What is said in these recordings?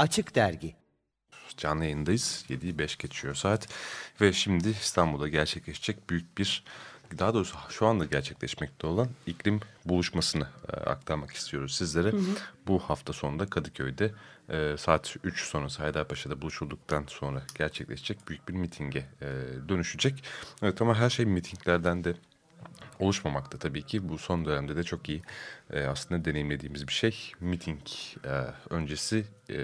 Açık Dergi Canlı yayındayız. 7'yi 5 geçiyor saat. Ve şimdi İstanbul'da gerçekleşecek büyük bir daha doğrusu şu anda gerçekleşmekte olan iklim buluşmasını e, aktarmak istiyoruz sizlere. Hı hı. Bu hafta sonunda Kadıköy'de e, saat 3 sonrası Haydarpaşa'da buluşulduktan sonra gerçekleşecek büyük bir mitinge e, dönüşecek. Evet ama her şey mitinglerden de oluşmamakta tabii ki. Bu son dönemde de çok iyi e, aslında deneyimlediğimiz bir şey. Meeting e, öncesi e,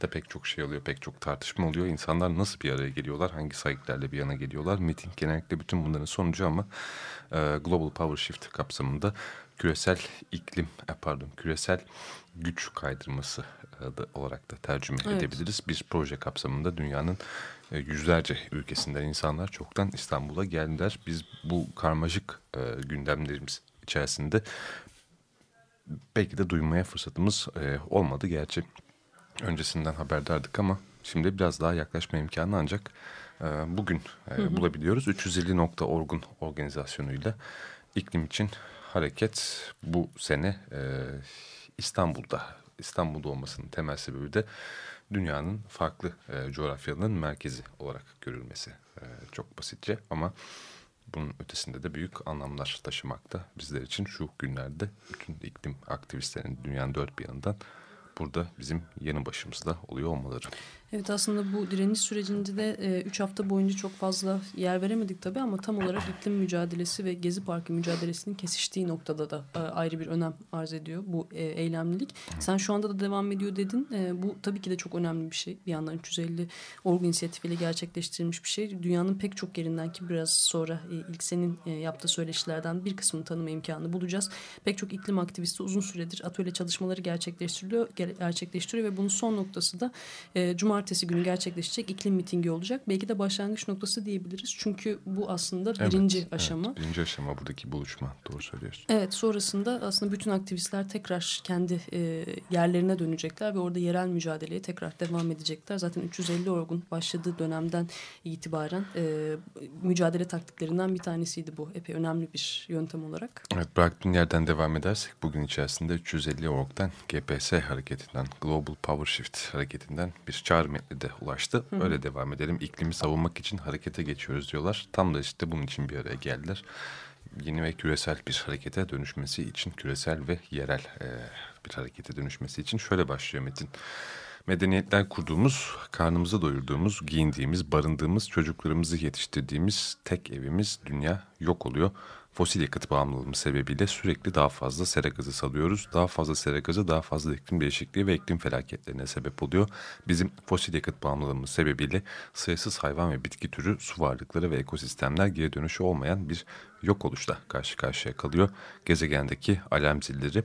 de pek çok şey oluyor, pek çok tartışma oluyor. İnsanlar nasıl bir araya geliyorlar, hangi saygılarla bir yana geliyorlar. Meeting genellikle bütün bunların sonucu ama e, Global Power Shift kapsamında küresel iklim, e, pardon küresel güç kaydırması e, olarak da tercüme evet. edebiliriz. Bir proje kapsamında dünyanın yüzlerce ülkesinden insanlar çoktan İstanbul'a geldiler. Biz bu karmaşık e, gündemlerimiz içerisinde belki de duymaya fırsatımız e, olmadı. Gerçi öncesinden haberdardık ama şimdi biraz daha yaklaşma imkanı ancak e, bugün e, hı hı. bulabiliyoruz. 350.org'un organizasyonuyla iklim için hareket bu sene e, İstanbul'da İstanbul'da olmasının temel sebebi de dünyanın farklı e, coğrafyalarının merkezi olarak görülmesi. E, çok basitçe ama bunun ötesinde de büyük anlamlar taşımakta bizler için şu günlerde bütün iklim aktivistlerinin dünyanın dört bir yanından burada bizim yanı başımızda oluyor olmaları. Evet aslında bu direniş sürecinde de 3 e, hafta boyunca çok fazla yer veremedik tabii ama tam olarak iklim mücadelesi ve Gezi Parkı mücadelesinin kesiştiği noktada da e, ayrı bir önem arz ediyor bu e, eylemlilik. Sen şu anda da devam ediyor dedin. E, bu tabii ki de çok önemli bir şey. Bir yandan 350 orgu inisiyatifiyle gerçekleştirilmiş bir şey. Dünyanın pek çok yerinden ki biraz sonra e, ilk senin e, yaptığı söyleşilerden bir kısmını tanıma imkanı bulacağız. Pek çok iklim aktivisti uzun süredir atölye çalışmaları gerçekleştiriliyor, gerçekleştiriyor ve bunun son noktası da e, Cuma cumartesi günü gerçekleşecek iklim mitingi olacak. Belki de başlangıç noktası diyebiliriz. Çünkü bu aslında birinci evet, aşama. Evet, birinci aşama buradaki buluşma. Doğru söylüyorsun. Evet sonrasında aslında bütün aktivistler tekrar kendi e, yerlerine dönecekler ve orada yerel mücadeleye tekrar devam edecekler. Zaten 350 orgun başladığı dönemden itibaren e, mücadele taktiklerinden bir tanesiydi bu. Epey önemli bir yöntem olarak. Evet bıraktığın yerden devam edersek bugün içerisinde 350 orgdan GPS hareketinden Global Power Shift hareketinden bir çağrı metni de ulaştı. Hı. Öyle devam edelim. İklimi savunmak için harekete geçiyoruz diyorlar. Tam da işte bunun için bir araya geldiler. Yeni ve küresel bir harekete dönüşmesi için, küresel ve yerel e, bir harekete dönüşmesi için şöyle başlıyor Metin. Medeniyetler kurduğumuz, karnımızı doyurduğumuz, giyindiğimiz, barındığımız, çocuklarımızı yetiştirdiğimiz tek evimiz dünya yok oluyor fosil yakıt bağımlılığımız sebebiyle sürekli daha fazla sera gazı salıyoruz. Daha fazla sera gazı daha fazla iklim değişikliği ve iklim felaketlerine sebep oluyor. Bizim fosil yakıt bağımlılığımız sebebiyle sayısız hayvan ve bitki türü, su varlıkları ve ekosistemler geri dönüşü olmayan bir yok oluşla karşı karşıya kalıyor. Gezegendeki alarm zilleri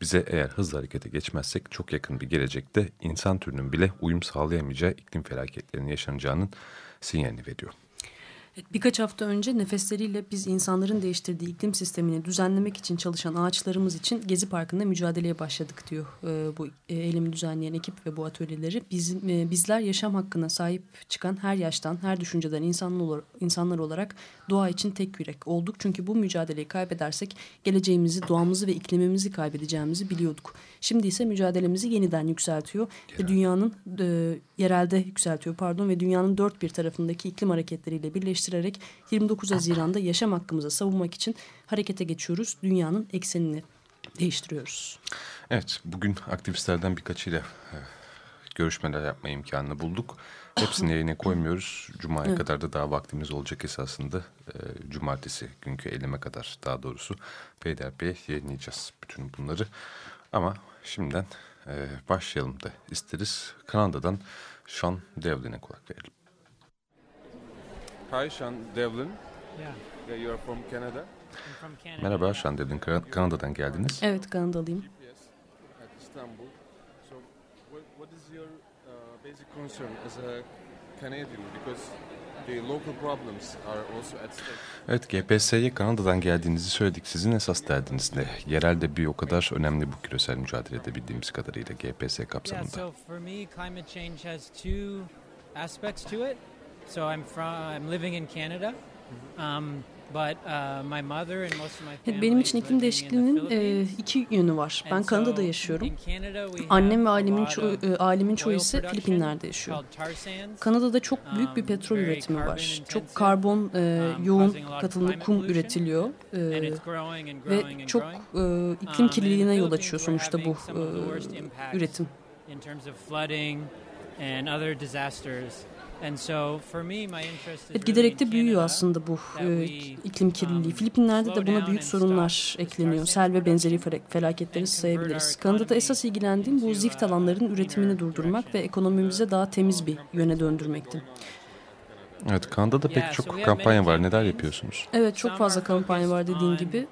bize eğer hızlı harekete geçmezsek çok yakın bir gelecekte insan türünün bile uyum sağlayamayacağı iklim felaketlerinin yaşanacağının sinyalini veriyor. Birkaç hafta önce nefesleriyle biz insanların değiştirdiği iklim sistemini düzenlemek için çalışan ağaçlarımız için Gezi Parkı'nda mücadeleye başladık diyor e, bu e, eylemi düzenleyen ekip ve bu atölyeleri. Biz, e, bizler yaşam hakkına sahip çıkan her yaştan, her düşünceden insanlar, insanlar olarak doğa için tek yürek olduk. Çünkü bu mücadeleyi kaybedersek geleceğimizi, doğamızı ve iklimimizi kaybedeceğimizi biliyorduk. Şimdi ise mücadelemizi yeniden yükseltiyor ve dünyanın e, yerelde yükseltiyor pardon ve dünyanın dört bir tarafındaki iklim hareketleriyle birleştirerek 29 Haziran'da yaşam hakkımızı savunmak için harekete geçiyoruz. Dünyanın eksenini değiştiriyoruz. Evet bugün aktivistlerden birkaçıyla e, görüşmeler yapma imkanını bulduk. Hepsini yayına koymuyoruz. Cuma'ya evet. kadar da daha vaktimiz olacak esasında. E, cumartesi günkü eyleme kadar daha doğrusu peyderpey yayınlayacağız bütün bunları. Ama şimdiden e, başlayalım da isteriz. Kanada'dan Sean Devlin'e kulak verelim. Hi Sean Devlin. Yeah. Yeah, you are from Canada. From Canada. Merhaba Sean Devlin. Kanada'dan geldiniz. Evet Kanadalıyım. İstanbul. So what, what is your uh, basic concern as a Evet GPS'ye Kanada'dan geldiğinizi söyledik. Sizin esas derdiniz ne? Yerelde bir o kadar önemli bu küresel mücadelede bildiğimiz kadarıyla GPS kapsamında. Yeah, so for me climate change has two aspects to it. So I'm from I'm living in Canada. Um, Evet, benim için iklim değişikliğinin e, iki yönü var. Ben Kanada'da yaşıyorum. Annem ve ailemin, ço e, ailemin çoğu ise Filipinler'de yaşıyor. Kanada'da çok büyük bir petrol üretimi var. Çok karbon e, yoğun katılımlı kum üretiliyor. E, ve çok e, iklim kirliliğine yol açıyor sonuçta bu e, üretim. Evet, giderek de büyüyor aslında bu e, iklim kirliliği. Filipinler'de de buna büyük sorunlar ekleniyor. Sel ve benzeri felaketleri sayabiliriz. Kanada'da esas ilgilendiğim bu zift alanların üretimini durdurmak ve ekonomimize daha temiz bir yöne döndürmekti. Evet, Kanada'da pek çok kampanya var. Neler yapıyorsunuz? Evet, çok fazla kampanya var dediğin gibi.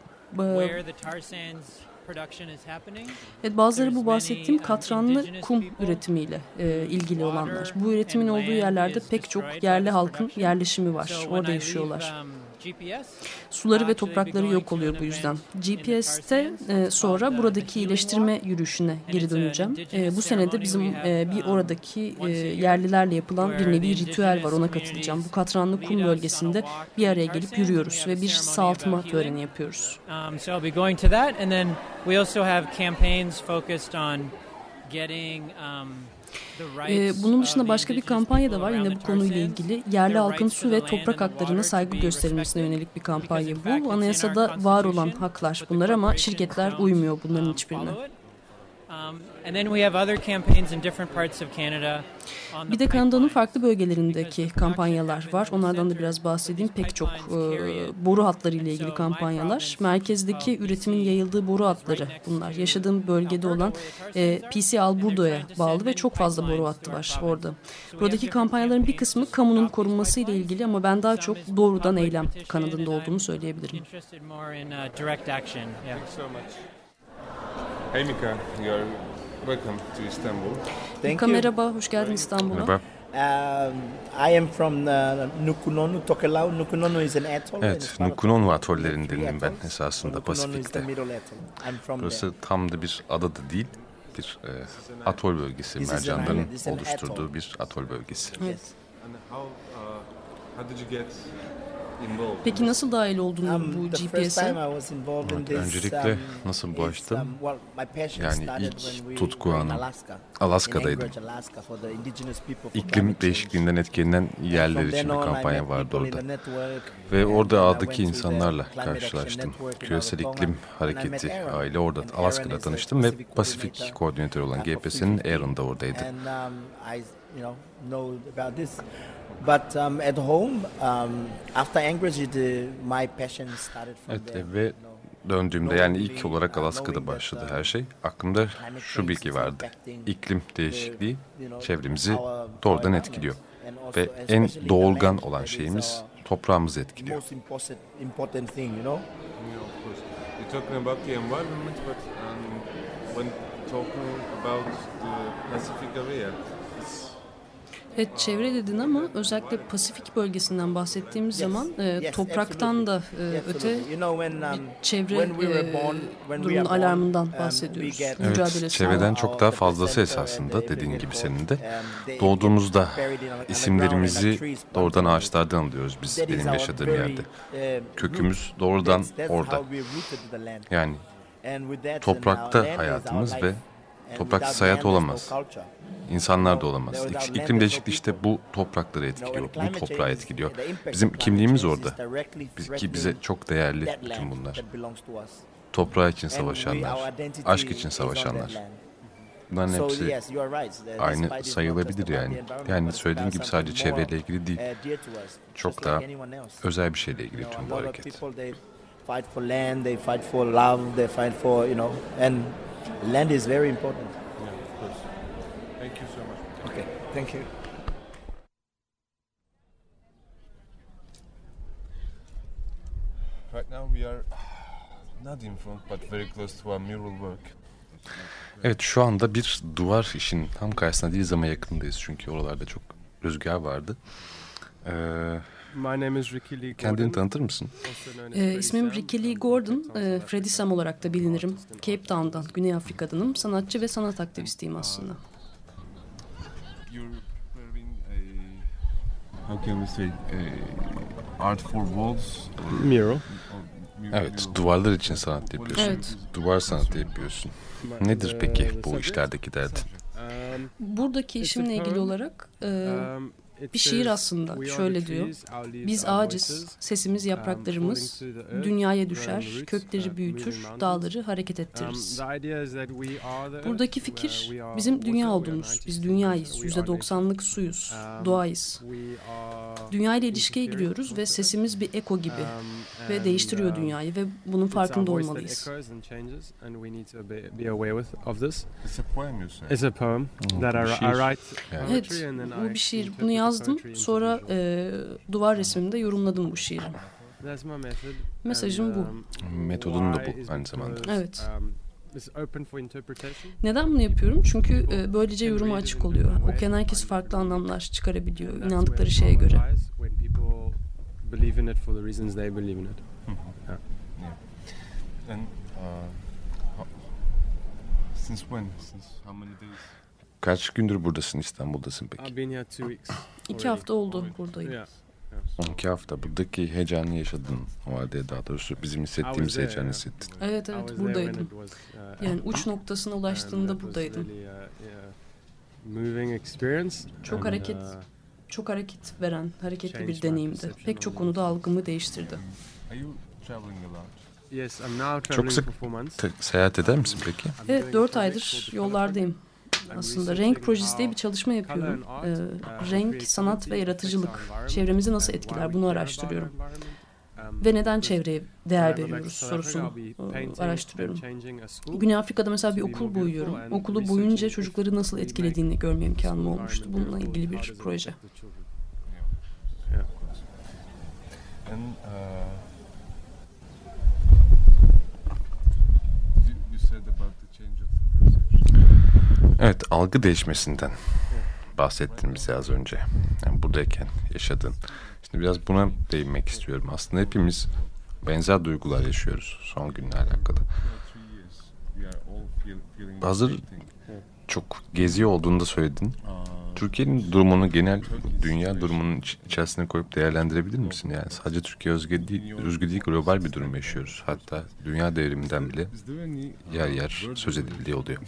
Evet, bazıları bu bahsettiğim katranlı kum üretimiyle e, ilgili olanlar. Bu üretimin olduğu yerlerde pek çok yerli halkın yerleşimi var. Orada yaşıyorlar. Suları ve toprakları yok oluyor bu yüzden. GPS'te e, sonra buradaki iyileştirme yürüyüşüne geri döneceğim. E, bu senede bizim e, bir oradaki e, yerlilerle yapılan bir nevi ritüel var ona katılacağım. Bu katranlı kum bölgesinde bir araya gelip yürüyoruz ve bir sağaltma töreni yapıyoruz. Ee, bunun dışında başka bir kampanya da var yine bu konuyla ilgili. Yerli halkın su ve toprak haklarına saygı gösterilmesine yönelik bir kampanya bu. Anayasada var olan haklar bunlar ama şirketler uymuyor bunların hiçbirine. Bir de Kanada'nın farklı bölgelerindeki kampanyalar var. Onlardan da biraz bahsedeyim. Pek çok e, boru hatları ile ilgili kampanyalar. Merkezdeki üretimin yayıldığı boru hatları bunlar. Yaşadığım bölgede olan e, PC Alburdo'ya bağlı ve çok fazla boru hattı var orada. Buradaki kampanyaların bir kısmı kamunun korunması ile ilgili ama ben daha çok doğrudan eylem kanadında olduğumu söyleyebilirim. Hey Mika, you're welcome to Istanbul. Thank Mika merhaba, hoş geldin İstanbul'a. Merhaba. Um, I am from the Nukunonu, Tokelau. Nukunonu is an atoll. Evet, Nukunonu atollerindenim ben esasında Pasifik'te. Burası tam da bir ada da değil, bir e, atol bölgesi, mercanların oluşturduğu bir atol bölgesi. Evet. Peki nasıl dahil oldun um, bu GPS'e? Evet, öncelikle um, nasıl bulaştım? Um, yani ilk tutku anım Alaska'daydım. İklim değişikliğinden etkilenen yerler için bir kampanya vardı orada. Ve orada ağdaki insanlarla karşılaştım. Küresel İklim Hareketi aile orada Alaska'da tanıştım ve Pasifik koordinatör olan GPS'nin Aaron da oradaydı. But um, at home, um, after Anchorage, the, my passion started from evet, there. Ve döndüğümde yani ilk olarak Alaska'da başladı her şey. Aklımda şu bilgi vardı. İklim değişikliği çevremizi doğrudan etkiliyor. Ve en doğulgan olan şeyimiz toprağımızı etkiliyor. talking about the environment, but um, when talking about the Pacific area, Evet çevre dedin ama özellikle Pasifik bölgesinden bahsettiğimiz zaman e, topraktan da e, öte bir um, çevre e, durumun alarmından um, bahsediyoruz. Evet çevreden çok daha fazlası esasında dediğin gibi senin de. Um, Doğduğumuzda isimlerimizi doğrudan ağaçlardan alıyoruz biz benim yaşadığım yerde. Kökümüz doğrudan orada. Yani toprakta hayatımız ve topraksız hayat olamaz. İnsanlar da olamaz. İklim değişikliği işte bu toprakları etkiliyor, bu toprağı etkiliyor. Bizim kimliğimiz orada. Biz, ki bize çok değerli bütün bunlar. Toprağı için savaşanlar, aşk için savaşanlar. Bunların hepsi aynı sayılabilir yani. Yani söylediğim gibi sadece çevreyle ilgili değil. Çok daha özel bir şeyle ilgili tüm bu hareket. fight for land, they fight for love, they fight for, you know, and land is very important. Thank you. Right now we are not in front but very close to a mural work. Evet şu anda bir duvar işin tam karşısında değiliz ama yakındayız çünkü oralarda çok rüzgar vardı. Ee, Kendini tanıtır mısın? Ee, ismim Ricky Lee Gordon. Ee, Freddy Sam olarak da bilinirim. Cape Town'dan, Güney Afrika'danım. Sanatçı ve sanat aktivistiyim aslında. how can we say uh, art for walls? Mural. Evet, duvarlar için sanat yapıyorsun. Evet. Duvar sanatı yapıyorsun. Nedir peki bu işlerdeki derdin? Um, Buradaki işimle ilgili olarak e, um, bir şiir aslında. "We are Şöyle diyor. Biz ağacız, sesimiz um, yapraklarımız, dünyaya growing düşer, roots, kökleri uh, büyütür, moving mountains." dağları hareket Um, ettiririz. Buradaki uh, fikir bizim dünya olduğumuz. 90%, Biz dünyayız. nature. %90'lık suyuz. Um, Doğayız. Dünya ile ilişkiye giriyoruz ve sesimiz bir eko gibi Um, ve değiştiriyor um, dünyayı ve bunun farkında olmalıyız. It's a poem you say. It's a poem Hmm, that I, write. Evet, poetry and then bu I bir şiir. Bunu the yazdım. Sonra e, duvar resmimde yorumladım bu şiiri. Mesajım bu. Metodun da bu aynı zamanda. Evet. Neden bunu yapıyorum? Çünkü e, böylece yoruma açık oluyor. Okuyan herkes farklı anlamlar çıkarabiliyor inandıkları şeye göre. since when? Since how many days? Kaç gündür buradasın, İstanbul'dasın peki? I've been here two weeks. İki hafta oldu buradayım. Yeah. 12 hafta. Buradaki heyecanı yaşadın o halde daha doğrusu bizim hissettiğimiz there, heyecanı yeah. hissettin. Evet evet buradaydım. uh, Yani uç noktasına ulaştığında buradaydım. Çok and, hareket uh, Çok hareket veren, hareketli bir deneyimdi. Pek çok konuda algımı değiştirdi. Are you traveling a lot? yes, I'm now traveling sık for four months. Te- seyahat eder misin peki? Evet doing a 4 project aydır yollardayım. Aslında renk projesi diye bir çalışma yapıyorum. Ee, uh, renk, sanat ve yaratıcılık çevremizi nasıl etkiler bunu araştırıyorum. Um, Ve neden çevreye değer veriyoruz sorusunu painting araştırıyorum. Güney Afrika'da mesela bir okul boyuyorum. Okulu boyunca çocukları nasıl etkilediğini görme imkanım olmuştu. Bununla ilgili bir proje. And uh, you, you said about the change of perception. Evet, algı değişmesinden bahsettin bize az önce. Yani buradayken yaşadın. Şimdi biraz buna değinmek istiyorum. Aslında hepimiz benzer duygular yaşıyoruz son günle alakalı. Hazır-. Çok geziyor olduğunu da söyledin. Türkiye'nin durumunu genel dünya durumunun iç- içerisine koyup değerlendirebilir misin? Yani sadece Türkiye özgü değil, özgü değil global bir durum yaşıyoruz. Hatta dünya devriminden bile yer yer söz edildiği oluyor.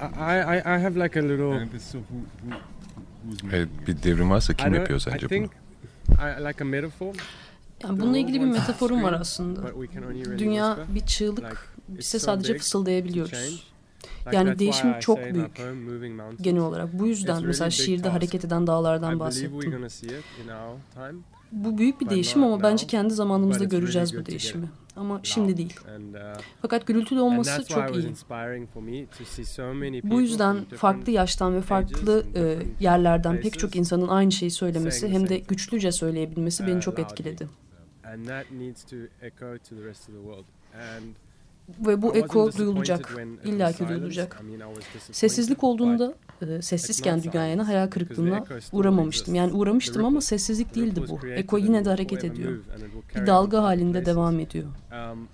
I, I, I have like a little. And if so, who, who, who's making Evet, bir devrim varsa I kim yapıyor I sence bunu? think I like a metaphor, Yani bununla ilgili bir metaforum var aslında. Dünya bir çığlık, bize sadece fısıldayabiliyoruz. Yani değişim çok büyük. Genel olarak. Bu yüzden mesela şiirde hareket eden I dağlardan bahsettim. Bu büyük bir değişim ama bence kendi zamanımızda göreceğiz bu değişimi. Ama şimdi değil. Uh, Fakat gürültülü olması çok iyi. Bu yüzden farklı yaştan ve farklı e, yerlerden pek çok insanın aynı şeyi söylemesi hem de güçlüce söyleyebilmesi beni Uh, çok etkiledi. Ve bu eko duyulacak. when it İlla was ki silence. duyulacak. Sessizlik olduğunda e, sessizken dünyaya hayal kırıklığına uğramamıştım. Yani uğramıştım ama sessizlik değildi bu. Eko yine de hareket ediyor. Bir dalga halinde devam ediyor. Um.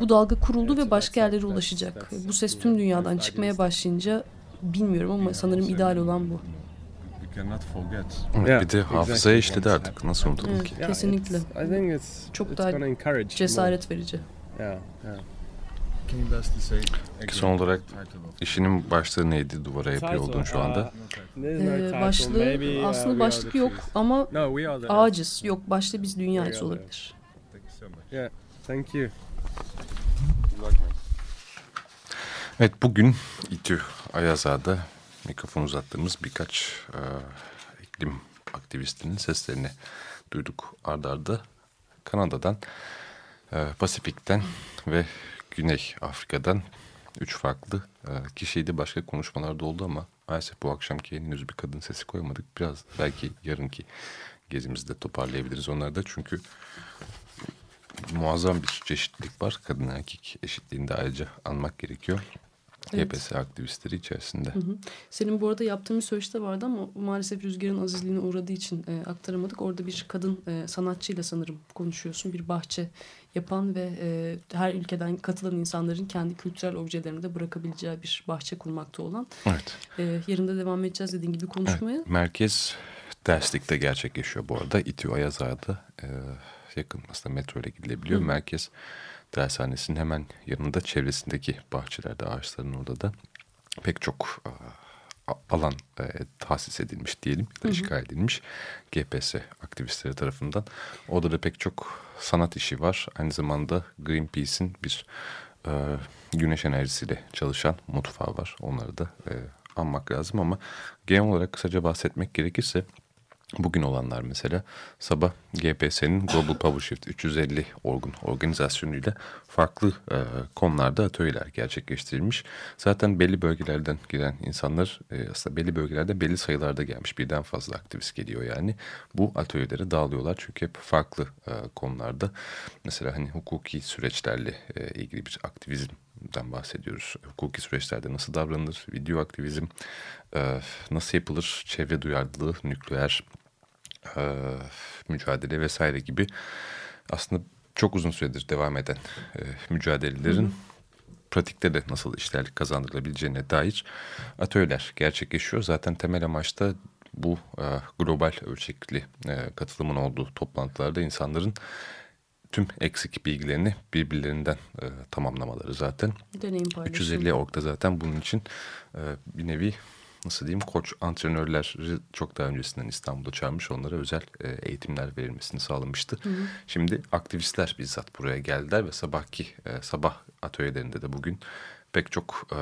Bu dalga kuruldu ve başka yerlere ulaşacak. Bu ses tüm dünyadan çıkmaya başlayınca bilmiyorum ama sanırım ideal olan bu. Evet, bir de hafızaya işledi artık. Nasıl unutalım Evet. ki? Kesinlikle. Çok daha. Cesaret verici. Yeah, yeah. Son olarak İşinin başlığı neydi duvara yapıyor olduğun şu anda? Ee, başlığı uh, aslında başlık yok ama ağacız. Yok başta biz dünyayız olabilir. Thank you. Evet bugün İTÜ Ayazağa'da mikrofon uzattığımız birkaç e, iklim aktivistinin seslerini duyduk ardarda. Arda. Kanada'dan, e, Pasifik'ten ve Güney Afrika'dan üç farklı e, kişiydi. Başka konuşmalar da oldu ama maalesef bu akşamki henüz bir kadın sesi koymadık. Biraz belki yarınki gezimizde toparlayabiliriz onları da. Çünkü muazzam bir çeşitlilik var. Kadın erkek eşitliğini de ayrıca anmak gerekiyor. Evet. YPS aktivistleri içerisinde. Hı hı. Senin bu arada yaptığın bir söyleşi de vardı ama maalesef rüzgarın azizliğine uğradığı için e, aktaramadık. Orada bir kadın e, sanatçıyla sanırım konuşuyorsun. Bir bahçe yapan ve e, her ülkeden katılan insanların kendi kültürel objelerini de bırakabileceği bir bahçe kurmakta olan. Evet. E, yarın da devam edeceğiz dediğin gibi konuşmaya. Evet, merkez Derslik'te gerçekleşiyor bu arada. İTÜ Ayazağa'da e, yakın aslında metro ile gidilebiliyor. Hı. Merkez dershanesinin hemen yanında çevresindeki bahçelerde ağaçların orada da pek çok e, alan e, tahsis edilmiş diyelim ya da işgal edilmiş GPS aktivistleri tarafından. Orada da pek çok sanat işi var. Aynı zamanda Greenpeace'in bir e, güneş enerjisiyle çalışan mutfağı var. Onları da e, anmak lazım ama genel olarak kısaca bahsetmek gerekirse Bugün olanlar mesela sabah GPS'nin Global PowerShift 350 orgun organizasyonuyla farklı e, konularda atölyeler gerçekleştirilmiş. Zaten belli bölgelerden gelen insanlar e, aslında belli bölgelerde belli sayılarda gelmiş. Birden fazla aktivist geliyor yani. Bu atölyelere dağılıyorlar çünkü hep farklı e, konularda. Mesela hani hukuki süreçlerle e, ilgili bir aktivizmden bahsediyoruz. Hukuki süreçlerde nasıl davranılır, video aktivizm e, nasıl yapılır, çevre duyarlılığı, nükleer e, mücadele vesaire gibi aslında çok uzun süredir devam eden e, mücadelelerin pratikte de nasıl işlerlik kazandırılabileceğine dair atölyeler gerçekleşiyor. Zaten temel amaçta bu e, global ölçekli e, katılımın olduğu toplantılarda insanların tüm eksik bilgilerini birbirlerinden e, tamamlamaları zaten. Deneyim paylaşımı. 350 orgda zaten bunun için e, bir nevi nasıl diyeyim koç antrenörleri çok daha öncesinden İstanbul'da çağırmış onlara özel e, eğitimler verilmesini sağlamıştı. Şimdi aktivistler bizzat buraya geldiler ve sabahki e, sabah atölyelerinde de bugün pek çok e,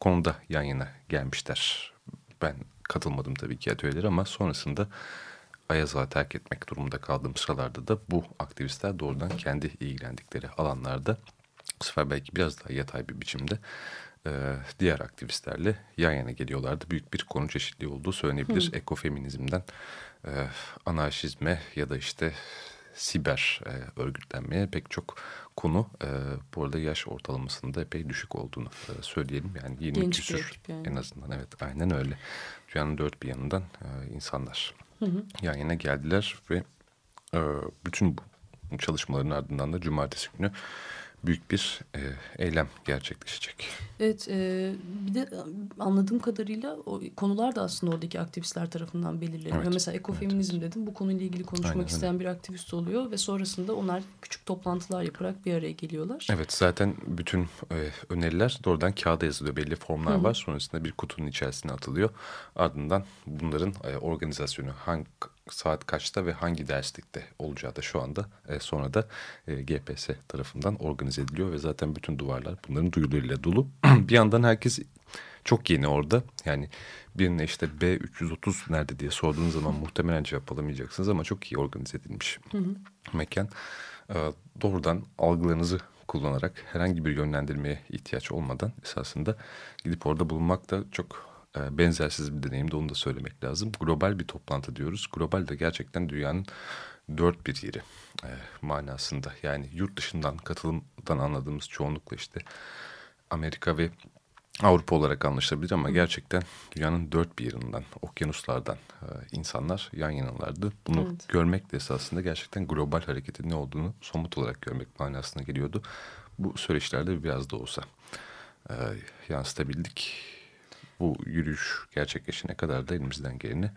konuda yan yana gelmişler. Ben katılmadım tabii ki atölyelere ama sonrasında Ayazağ'ı terk etmek durumunda kaldığım sıralarda da bu aktivistler doğrudan kendi ilgilendikleri alanlarda bu sefer belki biraz daha yatay bir biçimde e, diğer aktivistlerle yan yana geliyorlardı. Büyük bir konu çeşitliği olduğu söylenebilir. Ekofeminizmden e, anarşizme ya da işte siber e, örgütlenmeye pek çok konu e, bu arada yaş ortalamasında epey düşük olduğunu e, söyleyelim. Yani 20 Genç küsür yani. en azından evet aynen öyle. Dünyanın dört bir yanından e, insanlar yan yana geldiler ve e, bütün bu çalışmaların ardından da cumartesi günü büyük bir e, eylem gerçekleşecek. Evet e, bir de anladığım kadarıyla o konular da aslında oradaki aktivistler tarafından belirleniyor. Evet, Mesela ekofeminizm dedim bu konuyla ilgili konuşmak Aynen öyle. isteyen bir aktivist oluyor ve sonrasında onlar küçük toplantılar yaparak bir araya geliyorlar. Evet zaten bütün e, öneriler doğrudan kağıda yazılıyor. Belli formlar var. Sonrasında bir kutunun içerisine atılıyor. Ardından bunların e, organizasyonu hangi saat kaçta ve hangi derslikte olacağı da şu anda e, sonra da e, GPS tarafından organize ediliyor ve zaten bütün duvarlar bunların duyurularıyla dolu. bir yandan herkes çok yeni orada. Yani birine işte B330 nerede diye sorduğunuz zaman muhtemelen cevap alamayacaksınız ama çok iyi organize edilmiş mekan. Ee, doğrudan algılarınızı kullanarak herhangi bir yönlendirmeye ihtiyaç olmadan esasında gidip orada bulunmak da çok e, benzersiz bir deneyim de onu da söylemek lazım. Global bir toplantı diyoruz. Global de gerçekten dünyanın dört bir yeri e, manasında. Yani yurt dışından katılımdan anladığımız çoğunlukla işte Amerika ve Avrupa olarak anlaşılabilir ama gerçekten dünyanın dört bir yerinden, okyanuslardan e, insanlar yan yanalardı. Bunu Evet. görmek de esasında gerçekten global hareketin ne olduğunu somut olarak görmek manasına geliyordu. Bu söyleşilerde biraz da olsa e, yansıtabildik. Bu yürüyüş gerçekleşene kadar da elimizden geleni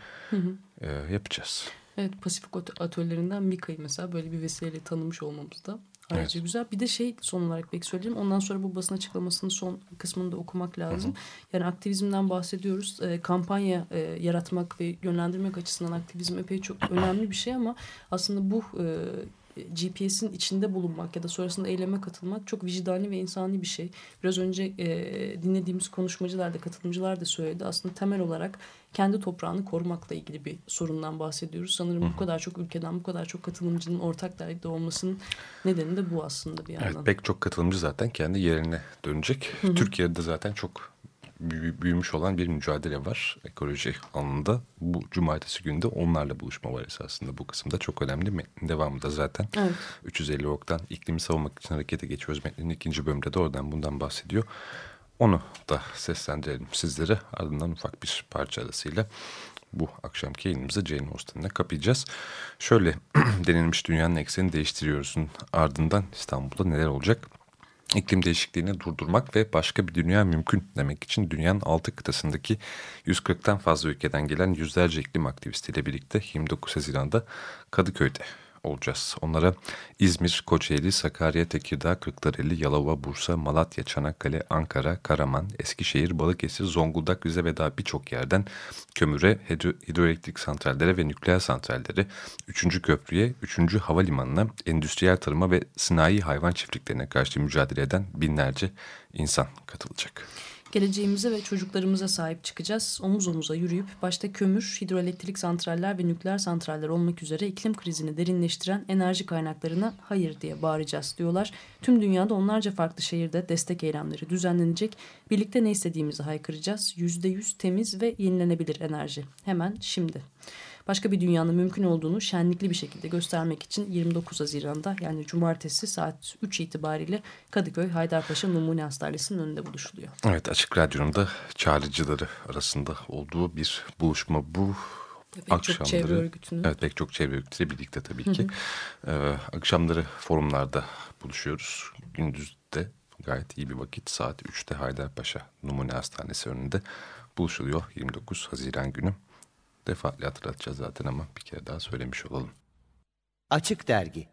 e, yapacağız. Evet Pasifik At- atölyelerinden Mika'yı mesela böyle bir vesileyle tanımış olmamız da ayrıca Evet. güzel. Bir de şey son olarak belki söyleyeyim. Ondan sonra bu basın açıklamasının son kısmını da okumak lazım. Yani aktivizmden bahsediyoruz. E, kampanya e, yaratmak ve yönlendirmek açısından aktivizm epey çok önemli bir şey ama aslında bu e, GPS'in içinde bulunmak ya da sonrasında eyleme katılmak çok vicdani ve insani bir şey. Biraz önce e, dinlediğimiz konuşmacılar da katılımcılar da söyledi. Aslında temel olarak kendi toprağını korumakla ilgili bir sorundan bahsediyoruz. Sanırım bu kadar çok ülkeden bu kadar çok katılımcının ortak derdi olmasının nedeni de bu aslında bir yandan. Evet pek çok katılımcı zaten kendi yerine dönecek. Türkiye'de zaten çok büyümüş olan bir mücadele var ekoloji alanında. Bu cumartesi günde onlarla buluşma var esasında bu kısımda çok önemli. Metnin devamında zaten Evet. 350 oktan iklimi savunmak için harekete geçiyoruz. Metnin ikinci bölümde de oradan bundan bahsediyor. Onu da seslendirelim sizlere. Ardından ufak bir parça arasıyla bu akşamki yayınımızı Jane Austen'le kapayacağız. Şöyle denilmiş dünyanın ekseni değiştiriyoruzun ardından İstanbul'da neler olacak? İklim değişikliğini durdurmak ve başka bir dünya mümkün demek için dünyanın altı kıtasındaki 140'tan fazla ülkeden gelen yüzlerce iklim aktivistiyle birlikte 29 Haziran'da Kadıköy'de olacağız. Onlara İzmir, Kocaeli, Sakarya, Tekirdağ, Kırklareli, Yalova, Bursa, Malatya, Çanakkale, Ankara, Karaman, Eskişehir, Balıkesir, Zonguldak, Rize ve daha birçok yerden kömüre, hidroelektrik santrallere ve nükleer santrallere, 3. köprüye, 3. havalimanına, endüstriyel tarıma ve sinayi hayvan çiftliklerine karşı mücadele eden binlerce insan katılacak. Geleceğimize ve çocuklarımıza sahip çıkacağız. Omuz omuza yürüyüp başta kömür, hidroelektrik santraller ve nükleer santraller olmak üzere iklim krizini derinleştiren enerji kaynaklarına hayır diye bağıracağız diyorlar. Tüm dünyada onlarca farklı şehirde destek eylemleri düzenlenecek. Birlikte ne istediğimizi haykıracağız. %100 temiz ve yenilenebilir enerji. Hemen şimdi başka bir dünyanın mümkün olduğunu şenlikli bir şekilde göstermek için 29 Haziran'da yani cumartesi saat 3 itibariyle Kadıköy Haydarpaşa Numune Hastanesi'nin önünde buluşuluyor. Evet Açık Radyo'nun da çağrıcıları arasında olduğu bir buluşma bu. Pek akşamları, çok çevre örgütünün. Evet pek çok çevre örgütüyle birlikte tabii ki. Ee, akşamları forumlarda buluşuyoruz. Gündüz de gayet iyi bir vakit saat 3'te Haydarpaşa Numune Hastanesi önünde buluşuluyor 29 Haziran günü. Defaatle hatırlatacağız zaten ama bir kere daha söylemiş olalım. Açık Dergi